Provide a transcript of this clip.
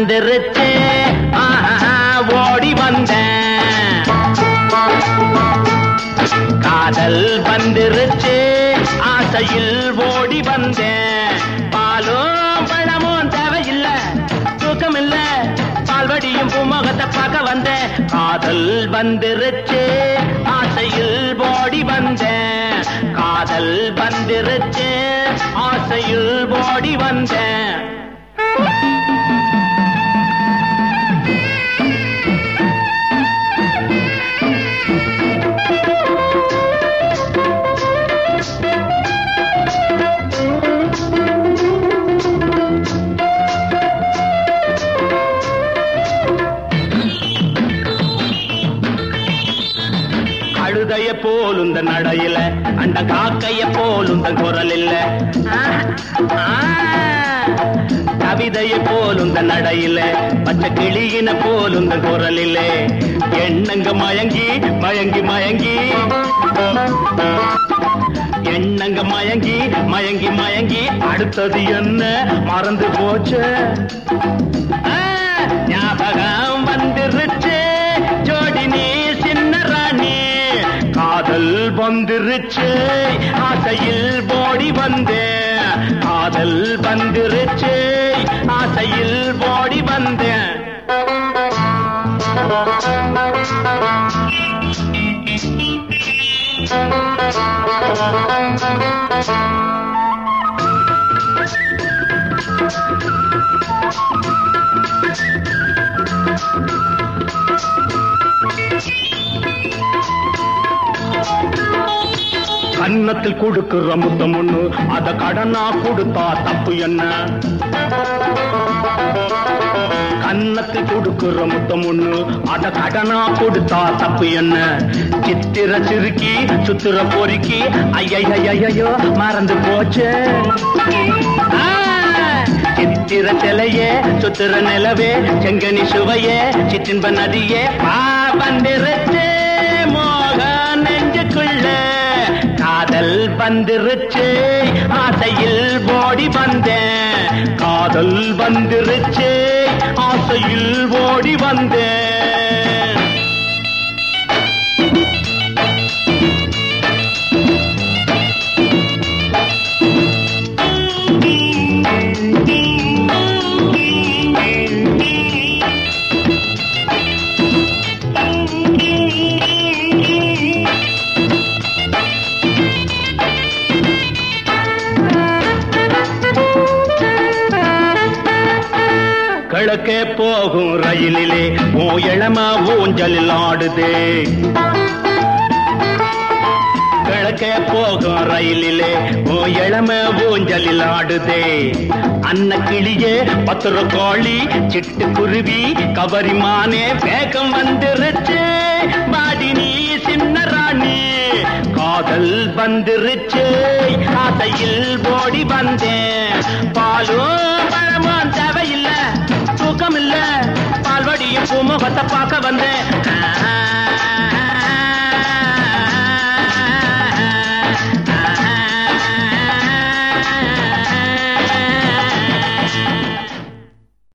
வந்துருச்சு. ஓடி வந்தேன் காதல் வந்துருச்சு. ஆசையில் ஓடி வந்தேன் பாலும் பழமும் தேவையில்லை தூக்கம் இல்ல பால்வடியும் பூமுகத்தை பார்க்க வந்தேன் காதல் வந்துருச்சு. ஆசையில் ஓடி வந்தேன் காதல் வந்துருச்சு. ஆசையில் ஓடி வந்தேன் கழுதைய போலுந்த நடையில அந்த காக்கைய போலுந்த குரல் இல்ல கவிதைய போலுந்த நடையில பச்சை கிளியின போலுந்த குரல் இல்ல எண்ணங்க மயங்கி மயங்கி மயங்கி. எண்ணங்க மயங்கி மயங்கி மயங்கி. அடுத்தது என்ன? மறந்து போச்சு. ஞாபகம் வந்துருச்சு. வந்துருச்சு. ஆசையில் ஓடி வந்தேன் காதல் வந்துருச்சு. ஆசையில் ஓடி வந்தேன் கன்னத்தில் கொடுக்கிற முத்தம் ஒண்ணு அத கடனா கொடுத்தா தப்பு என்ன? கன்னத்தில் கொடுக்கிற முத்தம் ஒண்ணு அத கடனா கொடுத்தா தப்பு என்ன? சித்திர சிறுக்கி சுத்திர பொறுக்கி ஐயையோ மறந்து போச்சு. சித்திர சிலையே சுத்திர நிலவே செங்கனி சுவையே சிற்றின்ப நதியே பா காதல் வந்துருச்சு. ஆசையில் ஓடி வந்தேன். காதல் வந்துருச்சு. ஆசையில் ஓடி வந்தேன். கிழக்கே போகும் ரயிலிலே ஓ இளம ஊஞ்சலில் ஆடுதே கிழக்கே போகும் ரயிலிலே ஓ இளம ஊஞ்சலில் ஆடுதே அன்ன கிளியே பத்திர கோழி சிட்டு குருவி கவரிமானே வேகம் வந்துருச்சு பாடி நீ சின்ன ராணி காதல் வந்துருச்சு ஆசையில் ஓடி வந்தேன் பாலும் பழமும் தேவையில்லை பார்க்க வந்தேன்.